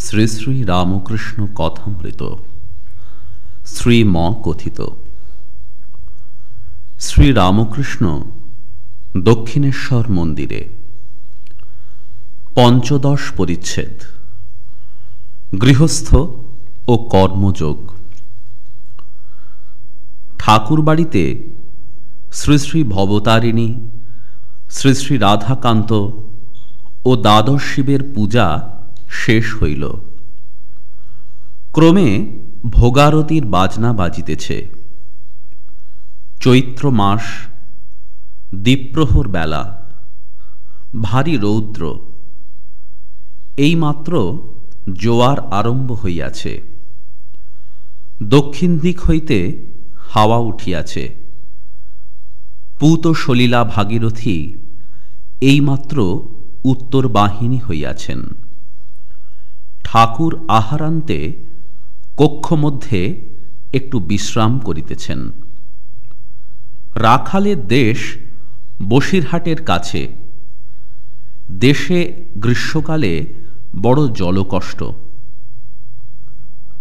শ্রী শ্রী রামকৃষ্ণ কথামৃত। শ্রীম কথিত। শ্রী রামকৃষ্ণ দক্ষিণেশ্বর মন্দিরে। পঞ্চদশ পরিচ্ছেদ। গৃহস্থ ও কর্মযোগ। ঠাকুর বাড়িতে শ্রী শ্রী ভবতারিণী, শ্রী শ্রী রাধাকান্ত ও দ্বাদশ শিবের পূজা শেষ হইল। ক্রমে ভোগারতির বাজনা বাজিতেছে। চৈত্র মাস, দ্বীপ্রহর বেলা, ভারী রৌদ্র। এইমাত্র জোয়ার আরম্ভ হইয়াছে। দক্ষিণ দিক হইতে হাওয়া উঠিয়াছে। পুত সলীলা ভাগীরথী এইমাত্র উত্তর বাহিনী হইয়াছেন। ঠাকুর আহারান্তে কক্ষ মধ্যে একটু বিশ্রাম করিতেছেন। রাখালের দেশ বসিরহাটের কাছে। দেশে গ্রীষ্মকালে বড় জলকষ্ট।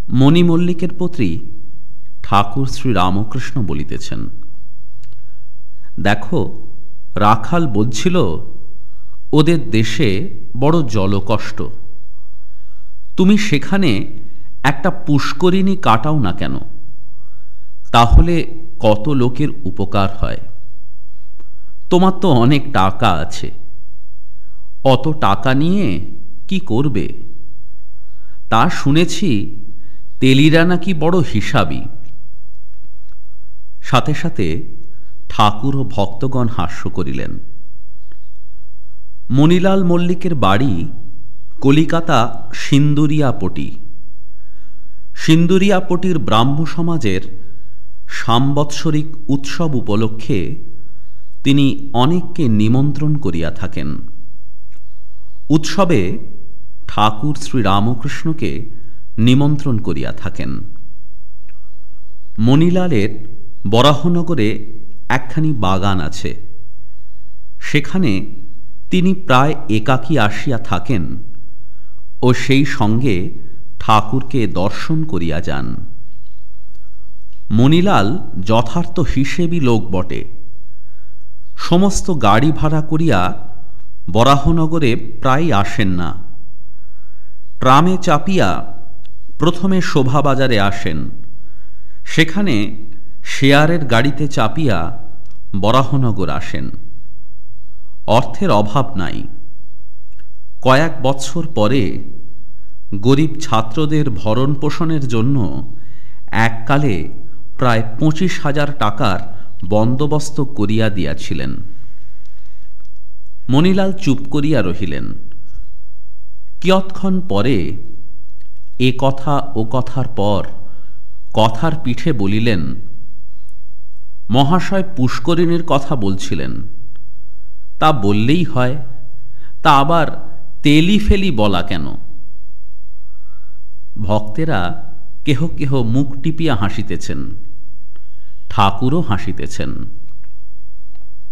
মণিমল্লিকের পত্রী ঠাকুর শ্রী রামকৃষ্ণ বলিতেছেন, দেখো, রাখাল বলছিল, ওদের দেশে বড় জলকষ্ট। তুমি সেখানে একটা পুষ্করিণী কাটাও না কেন? তাহলে কত লোকের উপকার হয়? তোমার তো অনেক টাকা আছে। অত টাকা নিয়ে কি করবে? তা শুনেছি তেলিরা নাকি বড় হিসাবই সাথে সাথে ঠাকুর ও ভক্তগণ হাস্য করিলেন। মণিলাল মল্লিকের বাড়ি কলিকাতা সিন্দুরিয়াপটি। সিন্দুরিয়াপটির ব্রাহ্ম সমাজের সাম্বৎসরিক উৎসব উপলক্ষে তিনি অনেককে নিমন্ত্রণ করিয়া থাকেন। উৎসবে ঠাকুর শ্রী রামকৃষ্ণকে নিমন্ত্রণ করিয়া থাকেন। মণিলালের বরাহনগরে একখানি বাগান আছে। সেখানে তিনি প্রায় একাকী আসিয়া থাকেন। ও সেই সঙ্গে ঠাকুরকে দর্শন করিয়া যান। মণিলাল যথার্থ হিসেবই লোক বটে। সমস্ত গাড়ি ভাড়া করিয়া বরাহনগরে প্রায় আসেন না। ট্রামে চাপিয়া প্রথমে শোভাবাজারে আসেন। সেখানে শেয়ারের গাড়িতে চাপিয়া বরাহনগর আসেন। অর্থের অভাব নাই। কয়েক বৎসর পরে গরিব ছাত্রদের ভরণ পোষণের জন্য এককালে প্রায় পঁচিশ হাজার টাকার বন্দোবস্ত করিয়া দিয়াছিলেন। মণিলাল চুপ করিয়া রহিলেন। কিয়ৎক্ষণ পরে এ কথা ও কথার পর কথার পিঠে বলিলেন, মহাশয় পুষ্করিণীর কথা বলছিলেন। তা বললেই হয়, তা আবার তেলি ফেলি বলা কেন? ভক্তেরা কেহ কেহ মুখ টিপিয়া হাসিতেছেন ঠাকুরও হাসিতেছেন।